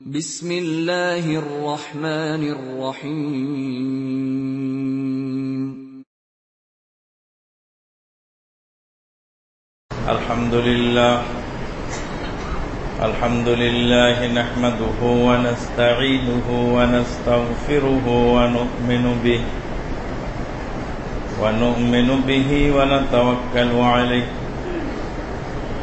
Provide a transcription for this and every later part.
بسم الله الرحمن الرحيم الحمد لله الحمد لله نحمده ونستعينه ونستغفره ونؤمن به ونؤمن به ونتوكل عليه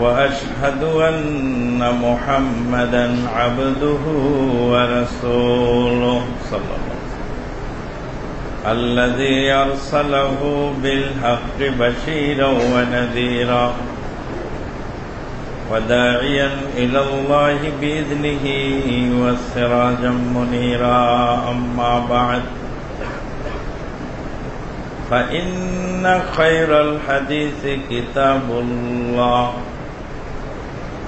وأشهد أن محمدا عبده ورسوله. صلى الله عليه وسلم. الذي أرسله بالحق بشيرا ونذيرا. وداعيا إلى الله بإذنه وسراجا منيرا. أما بعد فإن خير الحديث كتاب الله.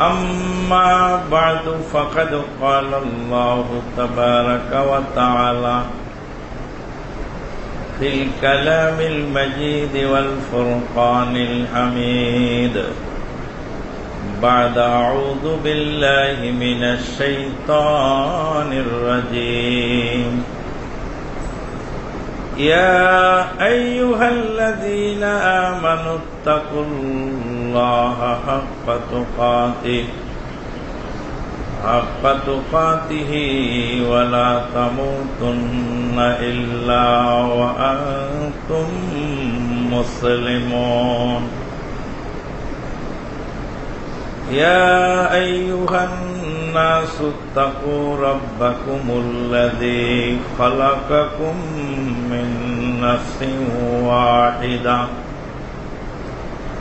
أما بعد فقد قال الله تبارك وتعالى في الكلام المجيد والفرقان الحميد. بعد أعوذ بالله من الشيطان الرجيم. يا أيها الذين آمنوا اتقوا الله الله حق تقاته. حق تقاته ولا تموتن إلا وأنتم مسلمون. يا أيها الناس اتقوا ربكم الذي خلقكم من نفس واحدة.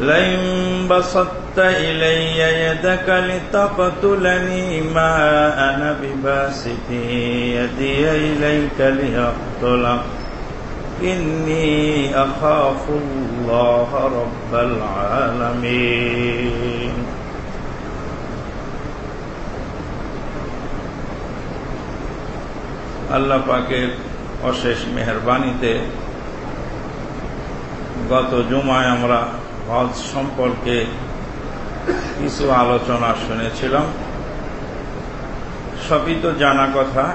لئن بسطت إلي يدك لتقتلني ما أنا بباسط يدي إليك لأقتلك إني أخاف الله رب العالمين আল্লাহ পাকের অশেষ মেহরবানিতে গত জুমায় আমরা হজ সম্পর্কে কিছু আলোচনা শুনেছিলাম। সবই তো জানা কথা,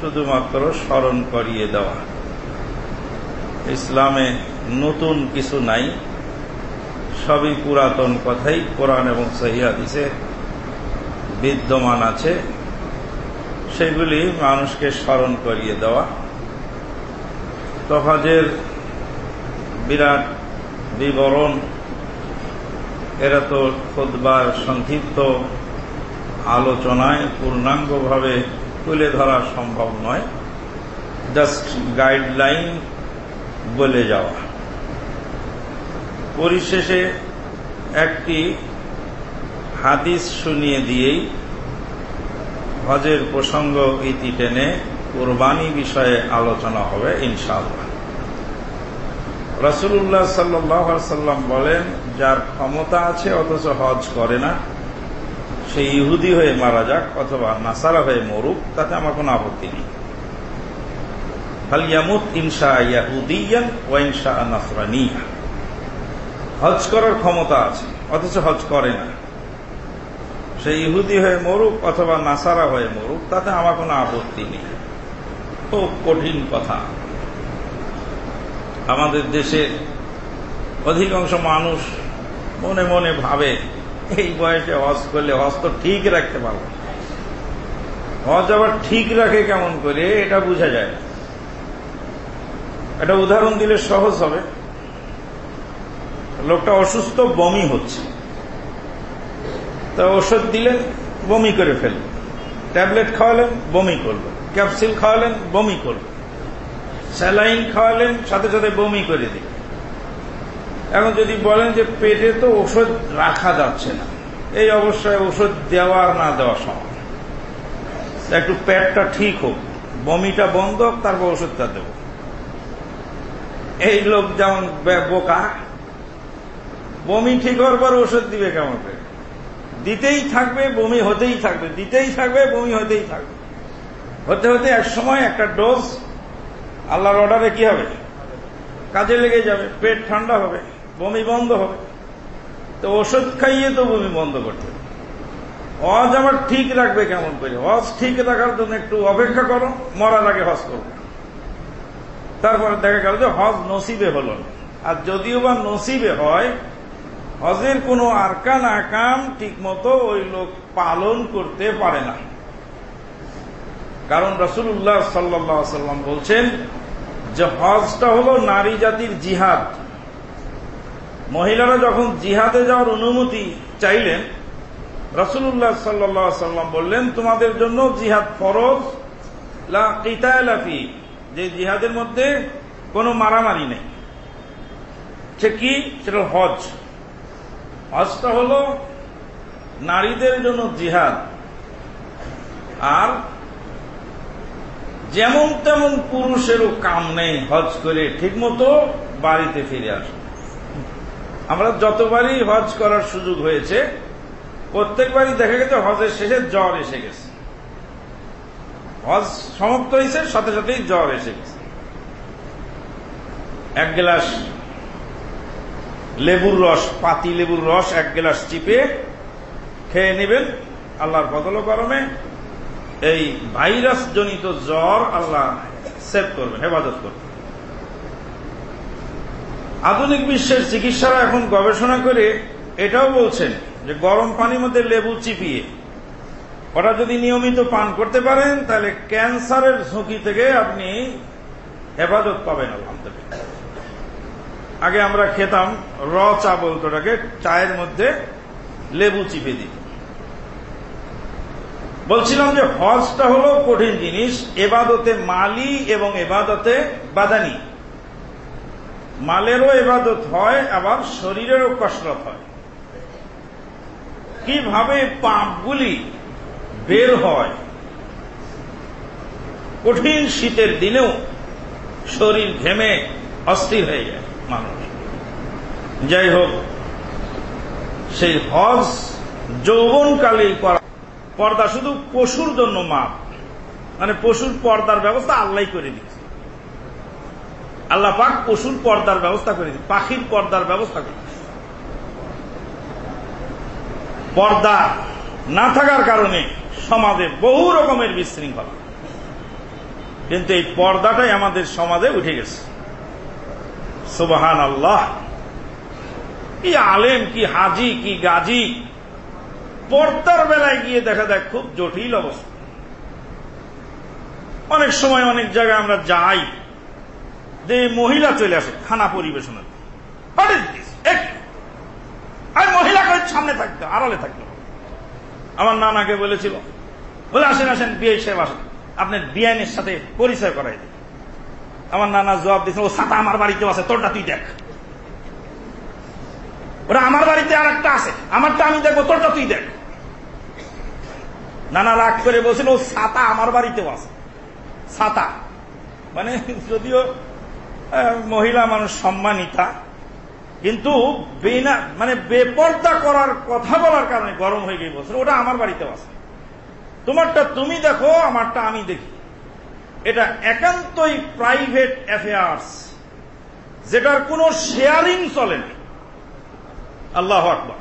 শুধুমাত্র স্মরণ করিয়ে দেওয়া। ইসলামে নতুন কিছু নাই, সবই পুরাতন কথাই, কোরআন এবং সহিদিসে বিদ্যমান আছে। সেগুলি মানুষকে স্মরণ করিয়ে দেওয়া। তো হজের বিরাট বিবরণ এরা তো খুদবার সংক্ষিপ্ত আলোচনায় পূর্ণাঙ্গভাবে তুলে ধরা সম্ভব নয়। জাস্ট গাইডলাইন বলে যাওয়া। পরিশেষে একটি হাদিস শুনিয়ে দিয়েই হজের প্রসঙ্গ ইতি টেনে কোরবানি বিষয়ে আলোচনা হবে ইনশাআল্লাহ। রসুল্লাহ সাল্লাম বলেন যার ক্ষমতা আছে, অথচ হজ করে না, সে ইহুদি হয়ে মারা যাক অথবা নাসারা হয়ে মরুক, তাতে আমার কোনো আপত্তি নেই। ফালিয়ামুত ইনশা ইয়াহুদিয়ান ও ইনশা নাসরানিয়া। হজ করার ক্ষমতা আছে, অথচ হজ করে না। সে ইহুদি হয়ে মরুক অথবা নাসারা হয়ে মরুক, তাতে আমার কোনো আপত্তি নেই। খুব কঠিন কথা। আমাদের দেশের অধিকাংশ মানুষ মনে মনে ভাবে, এই বয়সে হজ করলে হজ তো ঠিক রাখতে পারব। হজ আবার ঠিক রাখে কেমন করে, এটা বোঝা যায় না। এটা উদাহরণ দিলে সহজ হবে। লোকটা অসুস্থ, বমি হচ্ছে। তা ওষুধ দিলেন, বমি করে ফেললেন। ট্যাবলেট খাওয়ালেন, বমি করল ক্যাপসিল খাওয়ালেন, বমি করল স্যালাইন খাওয়ালেন, সাথে সাথে বমি করে দিলেন। এখন যদি বলেন যে পেটে তো ওষুধ রাখা যাচ্ছে না, এই অবস্থায় ওষুধ দেওয়া না দেওয়া সমান একটু পেটটা ঠিক হোক, বমিটা বন্ধ হোক তারপর ওষুধটা দেব। এই লোক যেমন বোকা, বমি ঠিক হওয়ার পর ওষুধ দিবে কেমন দিতেই থাকবে, বমি হতেই থাকবে, দিতেই থাকবে, বমি হতেই থাকবে। হতে হতে এক সময় একটা ডোজ, আল্লাহর অর্ডারে কি হবে? কাজে লেগে যাবে, পেট ঠান্ডা হবে। বমি বন্ধ হবে। তো ওষুধ খাইয়ে তো বমি বন্ধ করতে হজ আবার ঠিক রাখবে কেমন করে? হজ ঠিক রাখার জন্য একটু অপেক্ষা করো, মরার আগে হজ করো। তারপরে দেখা গেল যে হজ নসিবে হল আর যদিও বা নসিবে হয়, হজের কোনো আরকান আকাম ঠিক মতো ওই লোক পালন করতে পারে না। কারণ রসুল রসুল্লাহ সাল্লাম বলছেন যে হজটা হল নারী জাতির জিহাদ। মহিলারা যখন জিহাদে যাওয়ার অনুমতি চাইলেন রসুল্লাহ সাল্লাহ সাল্লাম বললেন, তোমাদের জন্য জিহাদ ফরজ যে জিহাদের মধ্যে কোনো মারামারি নেই। সে কি? সেটা হজ। হজটা হল নারীদের জন্য জিহাদ। আর যেমন তেমন পুরুষেরও কাম নেই হজ করে, ঠিকমতো বাড়িতে ফিরে আসে। আমরা যতবারই হজ করার সুযোগ হয়েছে, প্রত্যেকবারই দেখা গেছে হজের শেষে জ্বর এসে গেছে। হজ সমাপ্ত হয়েছে, সাথে সাথেই জ্বর এসে গেছে। এক গ্লাস লেবুর রস, পাতি লেবুর রস এক গ্লাস চিপে খেয়ে নেবেন, আল্লাহর বদল গরমে এই ভাইরাস জনিত জ্বর আল্লাহ সেভ করবেন, হেফাজত করবেন। আধুনিক বিশ্বের চিকিৎসারা এখন গবেষণা করে এটাও বলছেন যে গরম পানির মধ্যে লেবু চিপিয়ে। ওটা যদি নিয়মিত পান করতে পারেন, তাহলে ক্যান্সারের ঝুঁকি থেকে আপনি হেফাজত পাবেন আলহামদুলিল্লাহ। আগে আমরা খেতাম র চা বলতো ওটাকে, চায়ের মধ্যে লেবু চিপে দিত। বলছিলাম যে হজটা হলো কঠিন জিনিস, এবাদতে মালি এবং এবাদতে বাদানি। মালেরও এবাদত হয়, আবার শরীরেরও কসরত হয়। কীভাবে পাপগুলি বের হয়? কঠিন শীতের দিনেও শরীর ঘেমে অস্থির হয়ে যায় মানুষ। যাই হোক, সেই হজ যৌবনকালেই করা। পর্দা শুধু পশুর জন্য মাপ মানে পশুর পর্দার ব্যবস্থা আল্লাহ করে দিচ্ছে আল্লাহ পাক পশুর পর্দার ব্যবস্থা করে দিচ্ছে পাখির পর্দার ব্যবস্থা করে পর্দা না থাকার কারণে সমাজে বহু রকমের বিশৃঙ্খলা। কিন্তু এই পর্দাটাই আমাদের সমাজে উঠে গেছে। সুবাহান আল্লাহ কি আলেম, কি হাজি, কি গাজী। পর্দার বেলায় গিয়ে দেখা যায় খুব জটিল অবস্থা। অনেক সময় অনেক জায়গায় আমরা যাই যে মহিলা চলে আসে, খানা পরিবেশনের। আর মহিলা করে সামনে থাকতো আড়ালে থাকতো আমার নানাকে বলেছিল, বলে, আসেন আসেন, বিয়ে সাহেব, আসেন। আপনার বিয়ানের সাথে পরিচয় করাই দিন। আমার নানা জবাব দিয়েছিল ও সাতা আমার বাড়িতেও আছে, তোরটা তুই দেখ। ওরা আমার বাড়িতে আর একটা আছে, আমারটা আমি দেখব, তোরটা তুই দেখ। নানা রাগ করে বলছিল, ও ছাতা আমার বাড়িতেও আছে। সাতা। মানে যদিও মহিলা মানুষ সম্মানিতা, কিন্তু বেনা মানে বেপর্দা করার কথা বলার কারণে গরম হয়ে গিয়ে বলছিল ওটা আমার বাড়িতেও আছে। তোমারটা তুমি দেখো, আমারটা আমি দেখি। এটা একান্তই প্রাইভেট অ্যাফেয়ার্স যেটার কোনো শেয়ারিং চলে না। আল্লাহ আকবর।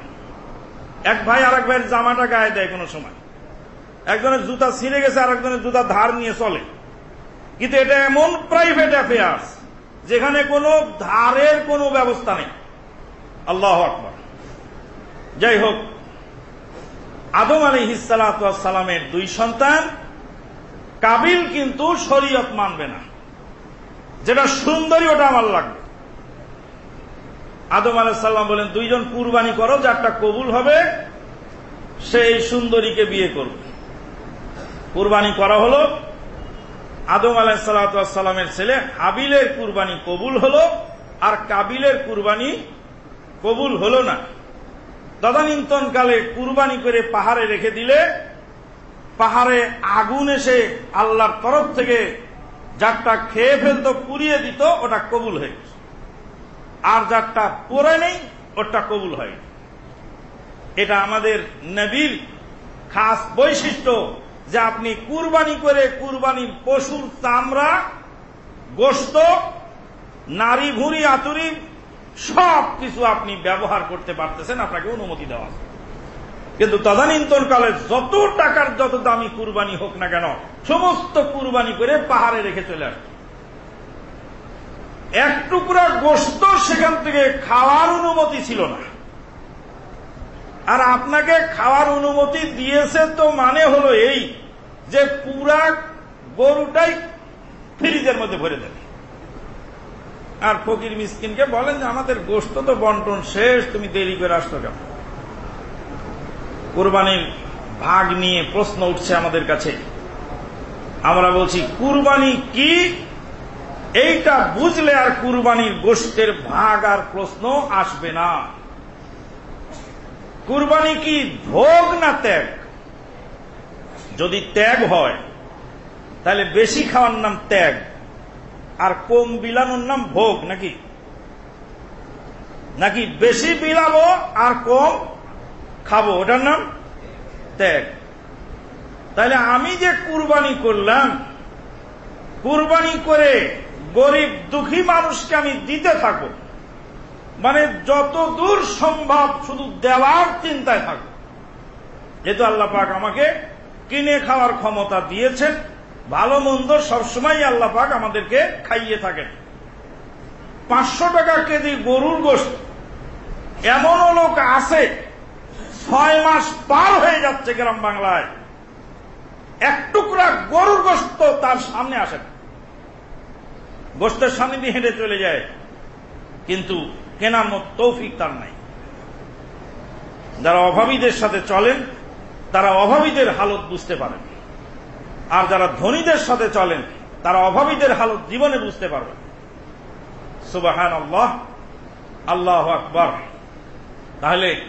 এক ভাই আর এক ভাইয়ের জামাটা গায়ে দেয় কোনো সময়। একজনের জুতা ছিঁড়ে গেছে আর একজনের জুতা ধার নিয়ে চলে। কিন্তু এটা এমন প্রাইভেট অ্যাফেয়ার্স যেখানে কোনো ধারের কোনো ব্যবস্থা নেই। আল্লাহ আকবর। যাই হোক, আদম আলী হিসালামের দুই সন্তান, কাবিল কিন্তু শরীয়ত মানবে না। যেটা সুন্দরী ওটা আমার লাগবে। আদম আলাইসাল্লাম বলেন, দুইজন কুরবানি করো, যারটা কবুল হবে, সেই সুন্দরীকে বিয়ে করবে। কুরবানি করা হলো আদম আলাইসাল্লামের ছেলে হাবিলের কুরবানি কবুল হল, আর কাবিলের কুরবানি কবুল হলো না। তদানীন্তন কালে কুরবানি করে পাহাড়ে রেখে দিলে, পাহাড়ে আগুন এসে আল্লাহর তরফ থেকে যারটা খেয়ে ফেলতো, পুড়িয়ে দিত, ওটা কবুল হয়ে আর যারটা পরে নেই ওটা কবুল হয় এটা আমাদের নবীর খাস বৈশিষ্ট্য। যে আপনি কুরবানি করে কুরবানির পশুর চামড়া গোস্ত নারী ভুঁড়ি, আতুরি সব কিছু আপনি ব্যবহার করতে পারতেছেন, আপনাকে অনুমতি দেওয়া আছে। কিন্তু তদানীন্তন কালে যত টাকার যত দামি কুরবানি হোক না কেন, সমস্ত কুরবানি করে পাহাড়ে রেখে চলে আসবে এক টুকরা গোস্ত সেখান থেকে খাওয়ার অনুমতি ছিল না আর আপনাকে খাওয়ার অনুমতি দিয়েছে তো মানে হলো এই যে পুরা গরুটাই ফ্রিজের মধ্যে ভরে দেবে। আর ফকির মিসকিনকে বলেন যে, আমাদের গোস্ত তো বন্টন শেষ, তুমি দেরি করে আসতো কেন? কোরবানির ভাগ নিয়ে প্রশ্ন উঠছে আমাদের কাছে। আমরা বলছি, কুরবানি কি? এইটা বুঝলে আর কুরবানির গোষ্ঠের ভাগ আর প্রশ্ন আসবে না। কুরবানি কি ভোগ না ত্যাগ? যদি ত্যাগ হয়, তাহলে বেশি খাওয়ার নাম ত্যাগ। আর কম বিলানোর নাম ভোগ, নাকি? নাকি বেশি বিলাবো আর কম খাব, ওটার নাম ত্যাগ। তাহলে আমি যে কুরবানি করলাম, কুরবানি করে গরিব দুঃখী মানুষকে আমি দিতে থাকব। মানে যত দূর সম্ভব শুধু দেওয়ার চিন্তায় থাকব যেহেতু আল্লাহ পাক আমাকে কিনে খাওয়ার ক্ষমতা দিয়েছেন, ভালো মন্দ সবসময় আল্লাহ পাক আমাদেরকে খাইয়ে থাকেন। পাঁচশো টাকা কেজি গরুর গোষ্ঠ এমনও লোক আছে, ছয় মাস পার হয়ে যাচ্ছে গ্রাম বাংলায়। এক টুকরা গরুর গোস্ত তার সামনে আসে না। গোস্তের সামনে দিয়ে হেঁটে চলে যায়, কিন্তু কেনার মতো তৌফিক তার নাই। যারা অভাবীদের সাথে চলেন, তারা অভাবীদের হালত বুঝতে পারেন। আর যারা ধনীদের সাথে চলেন, তারা অভাবীদের হালত জীবনে বুঝতে পারবেন। সুবাহান আল্লাহ আল্লাহ আকবর। তাহলে,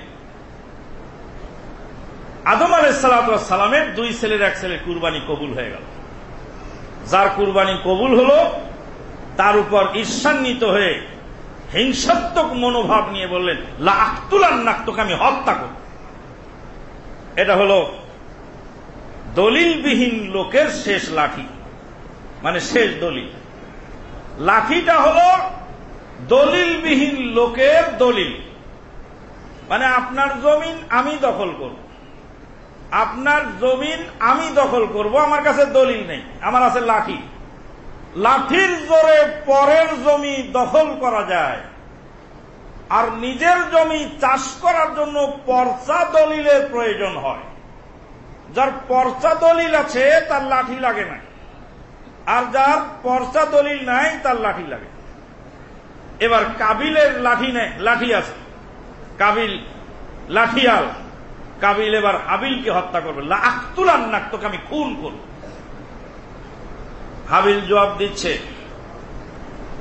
আদম আলাইসালামের দুই ছেলের এক ছেলে কুরবানি কবুল হয়ে গেল। যার কুরবানি কবুল হল, তার উপর ঈর্ষান্বিত হয়ে হিংসাত্মক মনোভাব নিয়ে বললেন লাখতুলান নাক্তকে আমি হত্যা করব। এটা হল দলিলবিহীন লোকের শেষ লাঠি মানে শেষ দলিল। লাঠিটা হল দলিলবিহীন লোকের দলিল। মানে আপনার জমিন আমি দখল করব। আপনার জমিন আমি দখল করব, আমার কাছে দলিল নেই, আমার আছে লাঠি। লাঠির জোরে পরের জমি দখল করা যায়। আর নিজের জমি চাষ করার জন্য পর্চা দলিলের প্রয়োজন হয়। যার পর্চা দলিল আছে, তার লাঠি লাগে না আর যার পর্চা দলিল নাই, তার লাঠি লাগে। এবার কাবিলের লাঠি নেই লাঠি আছে। কাবিল লাঠিয়াল। কাবিল এবার হাবিলকে হত্যা করবে। আখতুল আন্নাক তোকে আমি খুন করব। হাবিল জবাব দিচ্ছে,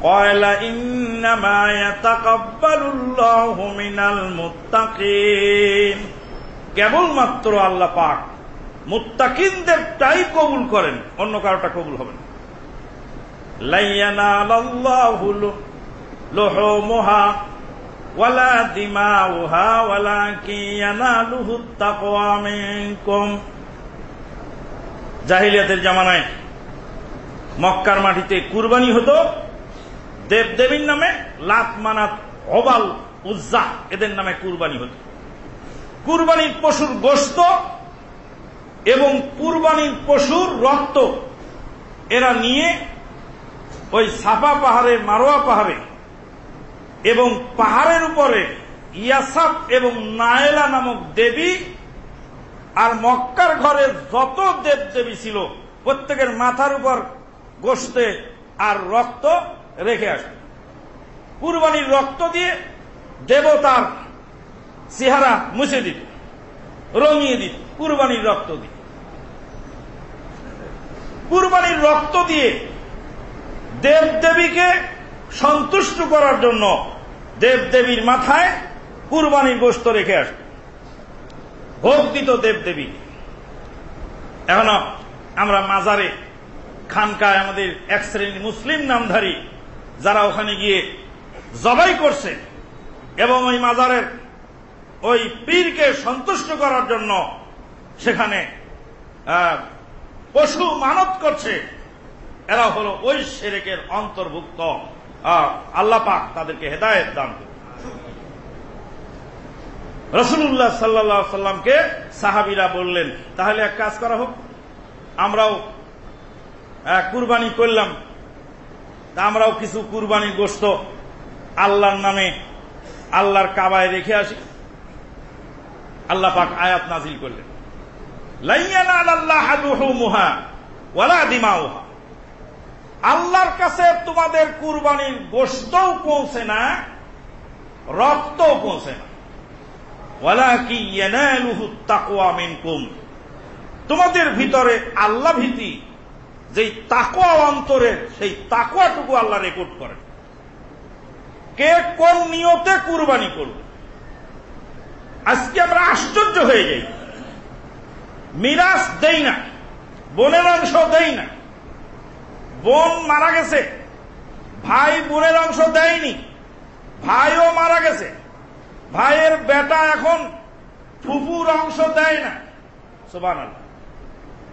কয়লা ইন্নামা ইয়াতাকাব্বালুল্লাহু মিনাল মুত্তাকিন। কেবলমাত্র আল্লাহ পাক মুত্তাকিনদেরটাই কবুল করেন, অন্য কারোটা কবুল হবে না। লাইয়ানালাল্লাহু লুহুমুহা ওয়ালা দিমাউহা ওয়ালাকিন ইয়ানালুহু তাকওয়া মিনকুম। জাহিলিয়াতের জামানায় মক্কার মাটিতে কুরবানি হতো। দেবদেবীর নামে লাত মানাত অবাল উজ্জা, এদের নামে কুরবানি হতো। কুরবানির পশুর গোস্ত এবং কুরবানির পশুর রক্ত, এরা নিয়ে ওই সাফা পাহাড়ে মারোয়া পাহাড়ে এবং পাহাড়ের উপরে ইয়াসাফ এবং নায়লা নামক দেবী আর মক্কার ঘরে যত দেব দেবী ছিল, প্রত্যেকের মাথার উপর গোস্তে আর রক্ত রেখে আসবে। কুরবানির রক্ত দিয়ে দেবতার চেহারা মুছে দিত রঙিয়ে দিত কুরবানির রক্ত দিয়ে। কুরবানির রক্ত দিয়ে দেব দেবীকে সন্তুষ্ট করার জন্য দেব দেবীর মাথায় কুরবানির গোস্ত রেখে আসবে। ভোগ দিত দেব দেবী এখনও আমরা মাজারে খানকায় আমাদের এক শ্রেণির মুসলিম নামধারী যারা ওখানে গিয়ে জবাই করছে এবং ওই মাজারের ওই পীরকে সন্তুষ্ট করার জন্য সেখানে পশু মানত করছে, এরা হলো ওই সেরেকের অন্তর্ভুক্ত আল্লাহ পাক তাদেরকে হেদায়ত দান করে রসুল্লাহ সাল্লা সাল্লামকে সাহাবিরা বললেন, তাহলে এক কাজ করা হোক, আমরাও কুরবানি করলাম। তা আমরাও কিছু কুরবানির গোস্ত আল্লাহর নামে, আল্লাহর কাবায় রেখে আসি। আল্লাহ পাক আয়াত নাজিল করলেন। আল্লাহর কাছে তোমাদের কুরবানির গোস্তও পৌঁছে না, রক্তও পৌঁছে না। তোমাদের ভিতরে আল্লাহ ভীতি যেই তাকুয়া অন্তরের সেই তাকুয়াটুকু আল্লাহ রেকর্ড করেন। কে কোন নিয়তে কুরবানি করবে? আজকে আমরা আশ্চর্য হয়ে যাই। মিরাজ দেই না, বোনের অংশ দেই না। বোন মারা গেছে, ভাই বোনের অংশ দেয়নি, ভাইও মারা গেছে। ভাইয়ের বেটা এখন ফুফুর অংশ দেয় না। সোবান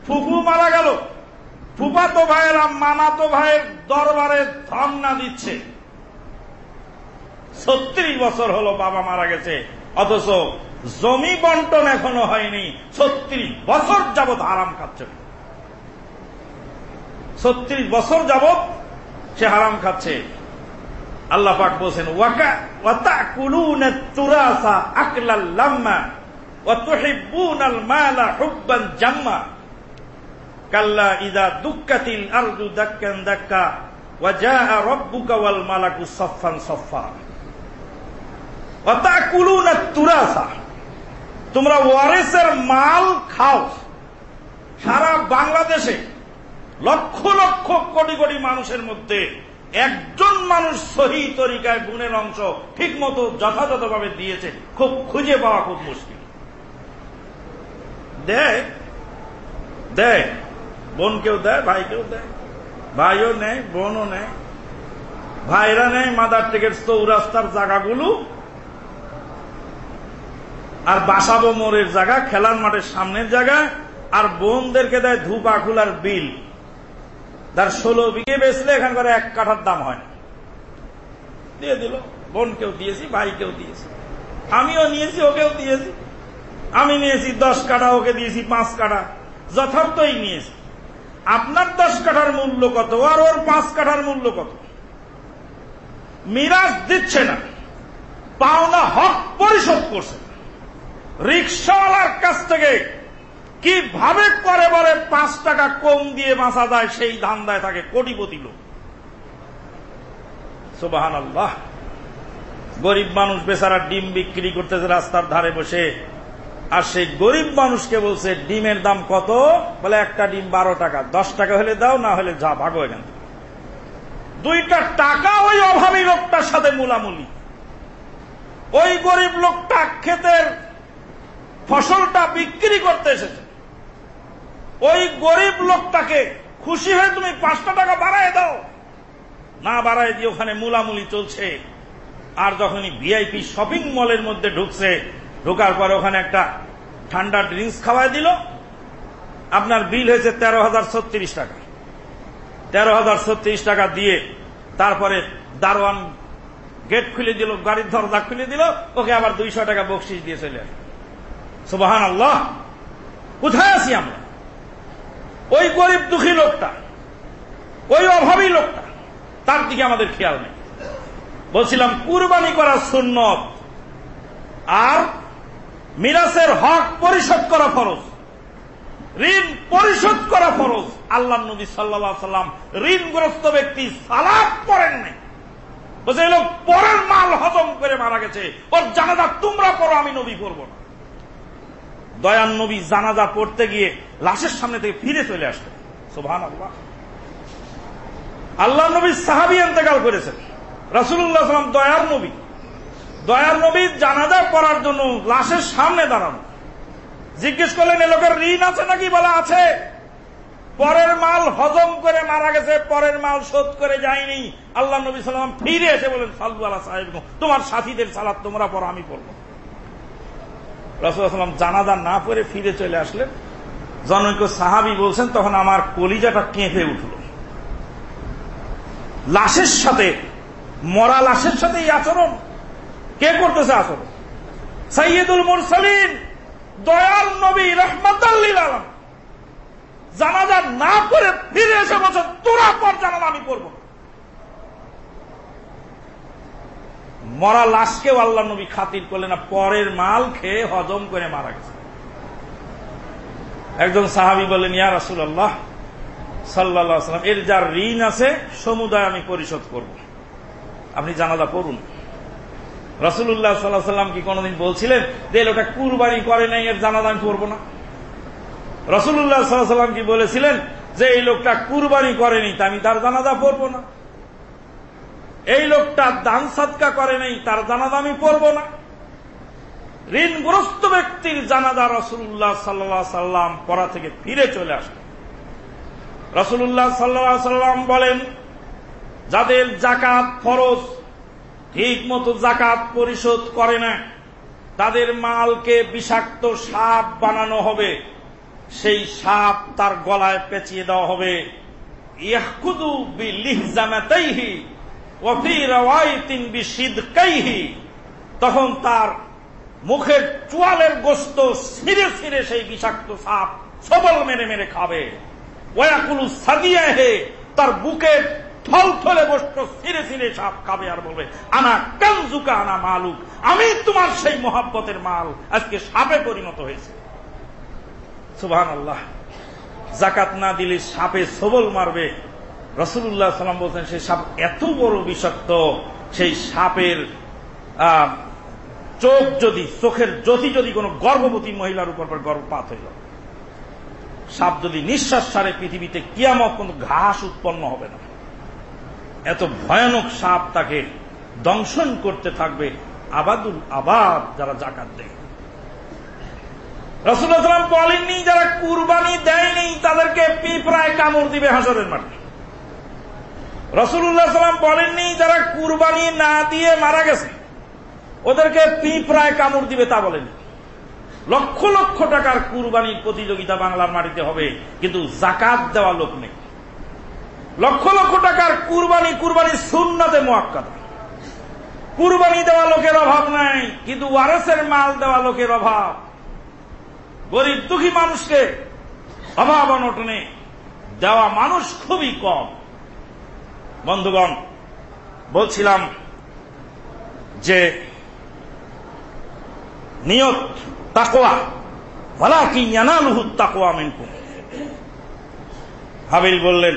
ফুফু মারা গেল ফুফাতো ভাইয়েরা মানাতো ভাইয়ের দরবারে ধর্ণা দিচ্ছে। ছত্রিশ বছর হলো বাবা মারা গেছে, অথচ জমি বন্টন এখনও হয়নি, ছত্রিশ বছর যাবৎ আরাম খাচ্ছে। ছত্রিশ বছর যাবৎ সে হারাম খাচ্ছে। আল্লাহ পাক বলছেন, ওয়াকা, ওয়াতা কুলুন তুরাসা আকলাল লাম্মা, ওয়া তুহিব্বুনাল মালা হুব্বান জাম্মা। কাল্লা ইদা দুক্কাতিল আরদু দাক্কান দাক্কা, ওয়া জাআ রাব্বুকা ওয়াল মালাকু সাফফান সাফফা ওয়া কুলুনা তুরাসা। তোমরা ওয়ারিসের মাল খাও। সারা বাংলাদেশে লক্ষ লক্ষ কোটি কোটি মানুষের মধ্যে একজন মানুষ সহি তরিকায় গুণের অংশ ঠিক মতো যথাযথভাবে দিয়েছে, খুব খুঁজে পাওয়া খুব মুশকিল। দেয় দেয় বোন কেউ দেয়? ভাই কেউ দেয়? ভাইও নেয় বোনও নেয় ভাইরা নেয় মাদার টেকের চৌরাস্তার জায়গাগুলো। আর বাসাবো মোড়ের জায়গা, খেলার মাঠের সামনের জায়গা। আর বোনদেরকে দেয় ধূপ আখুলার বিল। তার ষোলো বিঘে বেচলে এখানকার এক কাঠার দাম হয় দিয়ে দিল। বোনকেও দিয়েছি ভাইকেও দিয়েছি। আমিও নিয়েছি, ওকেও দিয়েছি। আমি নিয়েছি দশ কাটা ওকে দিয়েছি পাঁচ কাটা যথার্থই নিয়েছি। আপনার দশ কাঠার মূল্য কত, আর ওর পাঁচ কাঠার মূল্য কত? মিরাজ দিচ্ছে না। পাওনা হক পরিশোধ করছেন রিক্সাওয়ালার কাছ থেকে কীভাবে করে বলে পাঁচ টাকা কম দিয়ে বাঁচা যায়, সেই ধান্দায় থাকে কোটিপতি লোক। সুবাহান আল্লাহ গরিব মানুষ বেচারা ডিম বিক্রি করতেছে রাস্তার ধারে বসে। আর সেই গরিব মানুষকে বলছে, ডিমের দাম কত? বলে, একটা ডিম বারো টাকা। দশ টাকা হলে দাও, না হলে যা, ভাগো এখান থেকে। দুইটা টাকা ওই অভাবী লোকটার সাথে মুলামুলি। ওই গরিব লোকটা ক্ষেতের ফসলটা বিক্রি করতে এসেছে। ওই গরিব লোকটাকে খুশি হয়ে তুমি পাঁচটা টাকা বাড়ায় দাও। না বাড়ায় দিয়ে ওখানে মুলামুলি চলছে। আর যখনই ভিআইপি শপিং মলের মধ্যে ঢুকছে ঢোকার পরে ওখানে একটা ঠান্ডা ড্রিঙ্কস খাওয়াই দিল। আপনার বিল হয়েছে তেরো হাজার ছত্রিশ টাকা। তেরো হাজার ছত্রিশ টাকা দিয়ে তারপরে দারোয়ান গেট খুলে দিল, গাড়ির দরজা খুলে দিল, ওকে আবার দুইশো টাকা বকশিস দিয়ে চলে আসে সুবাহান আল্লাহ কোথায় আছি আমরা? ওই গরিব দুঃখী লোকটা, ওই অভাবী লোকটা, তার দিকে আমাদের খেয়াল নেই। বলছিলাম, কুরবানি করা সুন্নত, আর মিরাসের হক পরিশোধ করা ফরজ, ঋণ পরিশোধ করা ফরজ। আল্লাহ নবী সাল্লা সাল্লাম ঋণগ্রস্ত ব্যক্তি সালাদ পড়েন নাই। বলছে লোক পরের মাল হজম করে মারা গেছে। ওর জানাজা তোমরা পড়ো, আমি নবী করব না। দয়ান নবী জানাজা পড়তে গিয়ে লাশের সামনে থেকে ফিরে চলে আসতেন সোভান আল্লাহ আল্লাহ নবী সাহাবি এন্তেকাল করেছেন। রাসুল্লাহ সাল্লাম দয়ার নবী। দয়ার নবী জানাজা পড়ার জন্য লাশের সামনে দাঁড়ানো। জিজ্ঞেস করলেন লোকের ঋণ আছে নাকি? বলা আছে। পরের মাল হজম করে মারা গেছে, পরের মাল শোধ করে যায়নি। আল্লাহ নবী সাল্লাম ফিরে এসে বলেন সাল্লু আল্লাহ সাহেব তোমার সাথীদের সালাদ তোমরা পড়ো, আমি পড়ব। রসুলাম জানাজা না পরে ফিরে চলে আসলেন। জনৈক সাহাবি বলছেন, তখন আমার কলিজাটা কেঁপে উঠল। লাশের সাথে, মরা লাশের সাথে এই আচরণ কে করতেছে আচরণ সৈয়দুল মুরসালিন, দয়াল নবী রহমতাল্লিল আলম জানাজা না করে ফিরে এসে বলছে, তোরা পর জানাজা আমি করব। মরা লাশকেও আল্লাহ নবী খাতির করলেন না, পরের মাল খেয়ে হজম করে মারা গেছে। একজন সাহাবি বললেন, ইয়া রাসুল আল্লাহ সাল্লাহ সাল্লাম এর যার ঋণ আছে, সমুদায় আমি পরিশোধ করব। আপনি জানাজা করুন রসুল্লাহ সাল্লাহ সাল্লাম কি কোনদিন বলছিলেন যে লোকটা কুরবানি করে নাই, এর জানাজা আমি করব না? রসুল্লাহ সাল্লাহ সাল্লাম কি বলেছিলেন যে এই লোকটা কুরবানি করেনি, তা আমি তার জানাজা পড়ব না। এই লোকটা দান সাদকা করে নাই, তার জানাজা আমি পড়ব না। ঋণগ্রস্ত ব্যক্তির জানাজা রসুল্লাহ সাল্লাহ সাল্লাম পড়া থেকে ফিরে চলে আসে রসুল্লাহ সাল্লাহ সাল্লাম বলেন, যাদের জাকাত ফরজ ঠিক মতো জাকাত পরিশোধ করে না। তাদের মালকে বিষাক্ত সাপ বানানো হবে। সেই সাপ তার গলায় পেঁচিয়ে দেওয়া হবে। ইয়াকুদু বি লিহজামাতাইহি তখন তার মুখের চুয়ালের গোস্ত ছিঁড়ে ছিঁড়ে সেই বিষাক্ত সাপ সবল মেরে মেরে খাবে। ওয়াকুলু সাদিয়া হে তার বুকের থল থলে গোস্ত ছিঁড়ে ছিঁড়ে সাপ খাবে আর বলবে, আনা কানজুকা, আনা মালুক, আমি তোমার সেই মোহাব্বতের মাল আজকে সাপে পরিণত হয়েছে। সুভান আল্লাহ জাকাত না দিলে সাপে সবল মারবে। রসুল্লাহ সাল্লাম বলছেন, সেই সাপ এত বড় বিষাক্ত, সেই সাপের চোখ যদি, চোখের জ্যোতি যদি কোনো গর্ভবতী মহিলার উপর গর্ভপাত হইল, সাপ যদি নিঃশ্বাস সারে পৃথিবীতে কিয়ামত কোন ঘাস উৎপন্ন হবে না। এত ভয়ানক সাপ তাকে দংশন করতে থাকবে, আবাদুল আবাদ যারা জাকাত দেয়। সাল্লাম বলেননি, যারা কুরবানি দেয়নি, তাদেরকে পিঁপড়ায় কামড় দিবে হাসরের মাঠে। রসুল্লাহ সাল্লাম বলেননি, যারা কুরবানি না দিয়ে মারা গেছে, ওদেরকে পিঁপড়ায় কামড় দিবে তা বলেনি লক্ষ লক্ষ টাকার কুরবানির প্রতিযোগিতা বাংলার মাটিতে হবে, কিন্তু জাকাত দেওয়া লোক নেই। লক্ষ লক্ষ টাকার কুরবানি কুরবানি সুন্নাতে মোয়াক্কাদা। কুরবানি দেওয়া লোকের অভাব নাই, কিন্তু ওয়ারেসের মাল দেওয়া লোকের অভাব। গরিব দুঃখী মানুষকে অভাব অনটনে দেওয়া মানুষ খুবই কম। বন্ধুগণ, বলছিলাম যে নিয়ত তাকোয়া ভালা কি ইয়ানালুহু তাকোয়া মিনকুম। হাবিল বললেন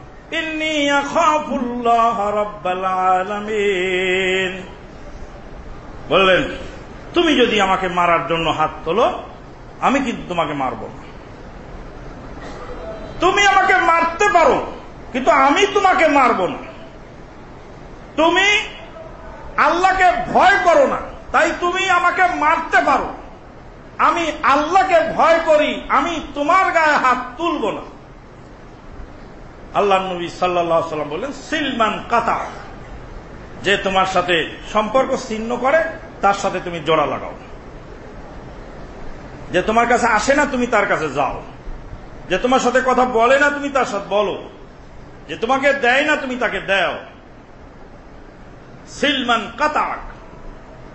বললেন, তুমি যদি আমাকে মারার জন্য হাত তোলো, আমি কিন্তু তোমাকে মারব না। তুমি আমাকে মারতে পারো, কিন্তু আমি তোমাকে মারব না। তুমি আল্লাহকে ভয় করো না, তাই তুমি আমাকে মারতে পারো। আমি আল্লাহকে ভয় করি, আমি তোমার গায়ে হাত তুলব না। আল্লাহ নবী সাল্লাহ সাল্লাম বললেন, সিলমান কাতা, যে তোমার সাথে সম্পর্ক ছিন্ন করে, তার সাথে তুমি জোড়া লাগাও। যে তোমার কাছে আসে না, তুমি তার কাছে যাও। যে তোমার সাথে কথা বলে না, তুমি তার সাথে বলো। যে তোমাকে দেয় না, তুমি তাকে দেও। সিলমান কাতাক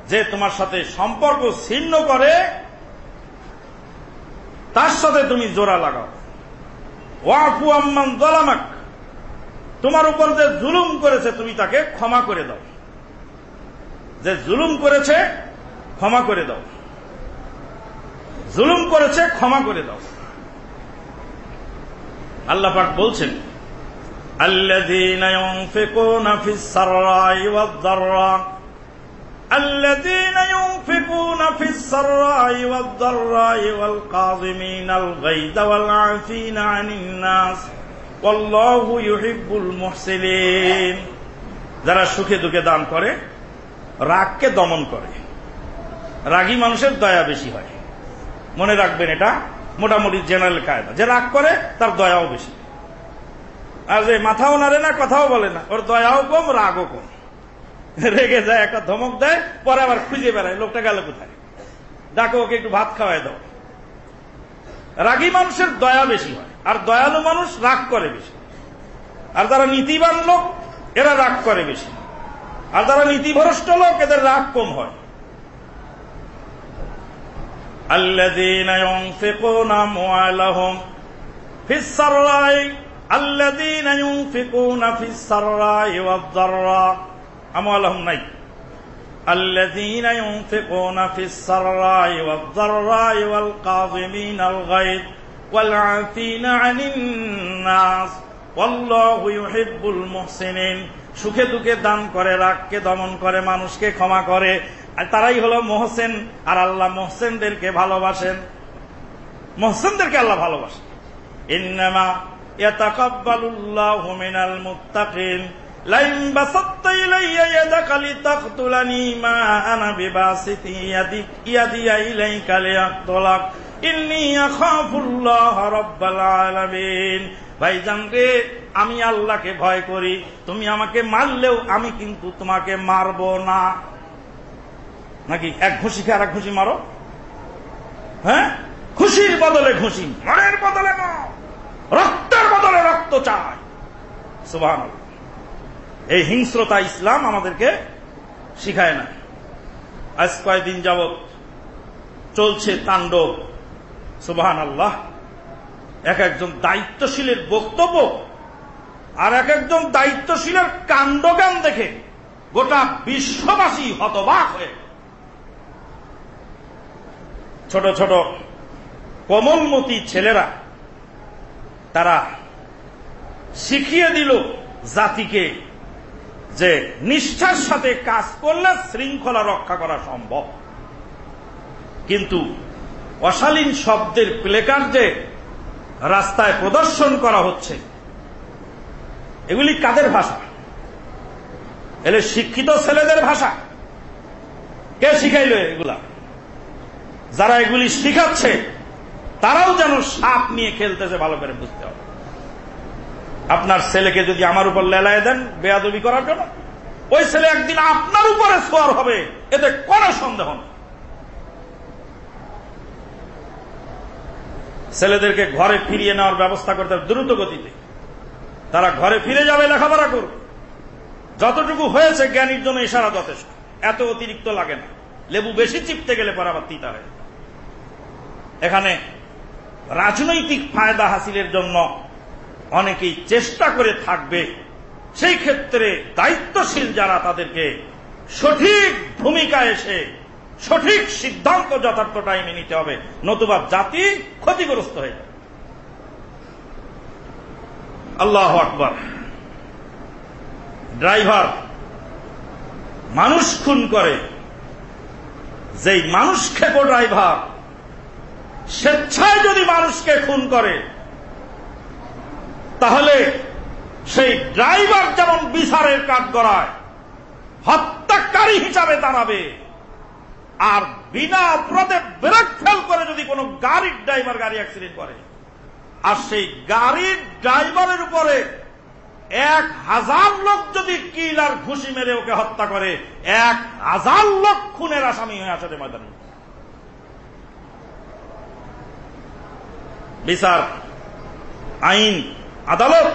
যে তোমার সাথে সম্পর্ক ছিন্ন করে, তার সাথে তুমি জোড়া লাগাও। ওয়াফু আম্মান দলামাক তোমার উপর যে জুলুম করেছে তুমি তাকে ক্ষমা করে দাও যে জুলুম করেছে ক্ষমা করে দাও জুলুম করেছে ক্ষমা করে দাও আল্লাহ পাক বলছেন الذين ينفقون في السراء والضراء الذين ينفقون في السراء والضراء والقاظمين الغيظ والعافين عن الناس والله يحب المحسنين যারা সুখে দুঃখে দান করে রাগকে দমন করে রাগী মানুষের দয়া বেশি হয় মনে রাখবেন এটা মোটামুটি জেনারেল কায়দা যে রাগ করে তার দয়াও বেশি আর যে মাথাও নাড়ে না কথাও বলে না ওর দয়াও কম রাগও কম রেগে যায় একটা ধমক দেয় পরে আবার খুঁজে বেড়ায় লোকটা গেল কোথায় ডাকে ওকে একটু ভাত খাওয়াই দাও রাগী মানুষের দয়া বেশি হয় আর দয়ালু মানুষ রাগ করে বেশি আর যারা নীতিবান লোক এরা রাগ করে বেশি আর যারা নীতিভ্রষ্ট লোক এদের রাগ কম হয় الذين ينفقون أموالهم في السراء الذين ينفقون في السراء والضراء أموالهم ني الذين ينفقون في السراء والضراء والقاظمين الغيظ والعافين عن الناس والله يحب المحسنين সুখে দুঃখে দান করে রাগকে দমন করে মানুষকে ক্ষমা করে আর তারাই হলো মোহসেন আর আল্লাহ মোহসেনদেরকে ভালোবাসেন মোহসেনদেরকে আল্লাহ ভালোবাসেন ইন্নামা ইয়াতাকাব্বালুল্লাহু মিনাল মুত্তাকিন আলামিন। ভাইজান রে, আমি আল্লাহকে ভয় করি। তুমি আমাকে মারলেও আমি কিন্তু তোমাকে মারব না। নাকি এক ঘুষি খেয়ে আর ঘুষি মারো? হ্যাঁ? খুশির বদলে ঘুষি, মনের বদলে রক্তের বদলে রক্ত চাই। সুবাহ এই হিংস্রতা ইসলাম আমাদেরকে শিখায় না। আজ কয়েকদিন যাবৎ চলছে তাণ্ডব। সুবাহান আল্লাহ এক একজন দায়িত্বশীলের বক্তব্য আর এক একজন দায়িত্বশীলের কাণ্ডজ্ঞান দেখে গোটা বিশ্ববাসী হতবাক হয়ে ছোট ছোট কোমলমতি ছেলেরা, তারা শিখিয়ে দিল জাতিকে যে নিষ্ঠার সাথে কাজ করলে শৃঙ্খলা রক্ষা করা সম্ভব। কিন্তু অশালীন শব্দের প্লেকার্ডে রাস্তায় প্রদর্শন করা হচ্ছে, এগুলি কাদের ভাষা? এলে শিক্ষিত ছেলেদের ভাষা। কে শিখাইল এগুলা? যারা এগুলি শিখাচ্ছে, তারাও যেন সাপ নিয়ে খেলতেছে, ভালো করে বুঝতে হবে। আপনার ছেলেকে যদি আমার উপর লেলায় দেন, বেয়াদবি করার জন্য? ওই ছেলে একদিন আপনার উপরে সোয়ার হবে, এতে কোনো সন্দেহ নেই। ছেলেদেরকে ঘরে ফিরিয়ে নেওয়ার ব্যবস্থা করতে হবে দ্রুত গতিতে। তারা ঘরে ফিরে যাবে, লেখাপড়া করবে। যতটুকু হয়েছে, জ্ঞানীর জন্য ইশারা যথেষ্ট। এত অতিরিক্ত লাগে না। লেবু বেশি চিপতে গেলে পর আবার তিতা হয় এখানে রাজনৈতিক ফায়দা হাসিলের জন্য অনেকেই চেষ্টা করে থাকবে। সেই ক্ষেত্রে দায়িত্বশীল যারা তাদেরকে সঠিক ভূমিকা এসে সঠিক সিদ্ধান্ত যথার্থ টাইমে নিতে হবে, নতুবা জাতি ক্ষতিগ্রস্ত হয়ে যাবে। আল্লাহ আকবর। ড্রাইভার মানুষ খুন করে। যেই মানুষ খেপো ড্রাইভার, স্বেচ্ছায় যদি মানুষকে খুন করে তাহলে সেই ড্রাইভার যেমন বিচারের কাজ করায়, হত্যাকারী হিসাবে দাঁড়াবে, আর বিনা অপরাধে ব্রেক ফেল করে যদি কোনো গাড়ির ড্রাইভার গাড়ি অ্যাক্সিডেন্ট করে, আর সেই গাড়ির ড্রাইভারের উপরে এক হাজার লোক যদি কিল আর ঘুষি মেরে ওকে হত্যা করে, এক হাজার লোক খুনের আসামি হয়ে আসে ময়দানে। বিচার, আইন আদালত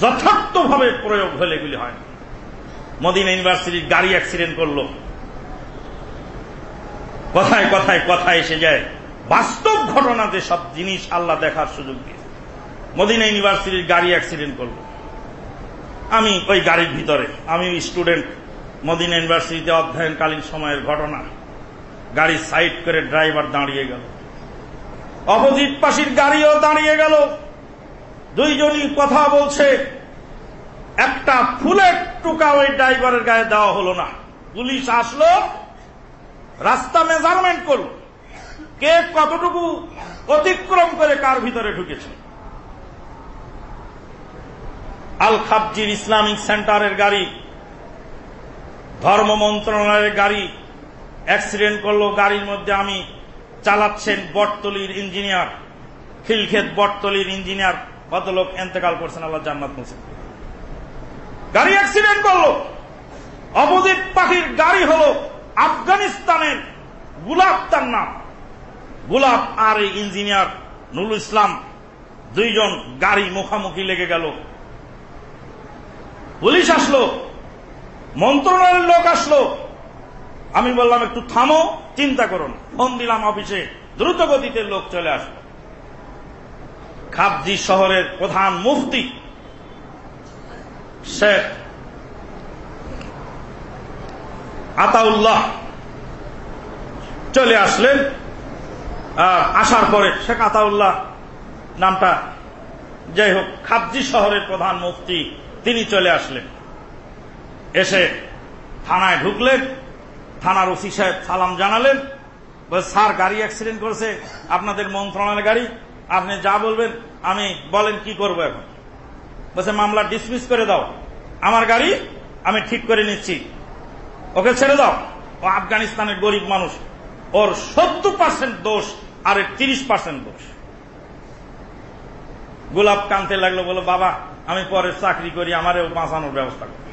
যথার্থভাবে প্রয়োগ হলে এগুলি হয়। মদিনা ইউনিভার্সিটির গাড়ি অ্যাক্সিডেন্ট করল। কথায় কথায় কথা এসে যায়, বাস্তব ঘটনাতে সব জিনিস আল্লাহ দেখার সুযোগ দিয়ে। মদিনা ইউনিভার্সিটির গাড়ি অ্যাক্সিডেন্ট করল। আমি ওই গাড়ির ভিতরে, আমি স্টুডেন্ট, মদিনা ইউনিভার্সিটিতে অধ্যয়নকালীন সময়ের ঘটনা। গাড়ি সাইড করে ড্রাইভার দাঁড়িয়ে গেল। অপোজিট পাশির গাড়িও দাঁড়িয়ে গেল। দুইজনই কথা বলছে, একটা ফুলের টুকা ওই ড্রাইভারের গায়ে দেওয়া হলো না। পুলিশ আসলো, রাস্তা মেজারমেন্ট করল, কে কতটুকু অতিক্রম করে কার ভিতরে ঢুকেছে। আল খাবজির ইসলামিক সেন্টারের গাড়ি, ধর্ম মন্ত্রণালয়ের গাড়ি, অ্যাক্সিডেন্ট করল, গাড়ির মধ্যে আমি চালাচ্ছেন বটতলির ইঞ্জিনিয়ার খিলক্ষেত বটতলির ইঞ্জিনিয়ার কত লোক এন্তেকাল করছেন, আল্লাহ জান্নাত মুসিদ গাড়ি অ্যাক্সিডেন্ট করল। অপোজিট পাখির গাড়ি হলো আফগানিস্তানের গুলাব তার নাম। গুলাব আর এই ইঞ্জিনিয়ার নুল ইসলাম দুইজন গাড়ি মুখামুখি লেগে গেল। পুলিশ আসলো, মন্ত্রণালয়ের লোক আসলো। আমি বললাম, একটু থামো, চিন্তা করুন ফোন দিলাম অফিসে। দ্রুত গতিতে লোক চলে আসলো। খাবজি শহরের প্রধান মুফতি, শেখ আতাউল্লাহ চলে আসলেন। আসার পরে শেখ আতাউল্লাহ নামটা যাই হোক খাবজি শহরের প্রধান মুফতি, তিনি চলে আসলেন। এসে থানায় ঢুকলেন, থানার ওসি সাহেব সালাম জানালেন স্যার, গাড়ি অ্যাক্সিডেন্ট করেছে, আপনাদের মন্ত্রণালয়ের গাড়ি। আপনি যা বলবেন, আমি বলেন কি করব এখন। বলছে মামলা ডিসমিস করে দাও। আমার গাড়ি আমি ঠিক করে নিচ্ছি। ওকে ছেড়ে দাও। ও আফগানিস্তানের গরিব মানুষ। ওর সত্তর পার্সেন্ট দোষ, আর তিরিশ পার্সেন্ট দোষ। গোলাপ কানতে লাগল বলো বাবা, আমি পরে চাকরি করি, আমারও বাঁচানোর ব্যবস্থা করি।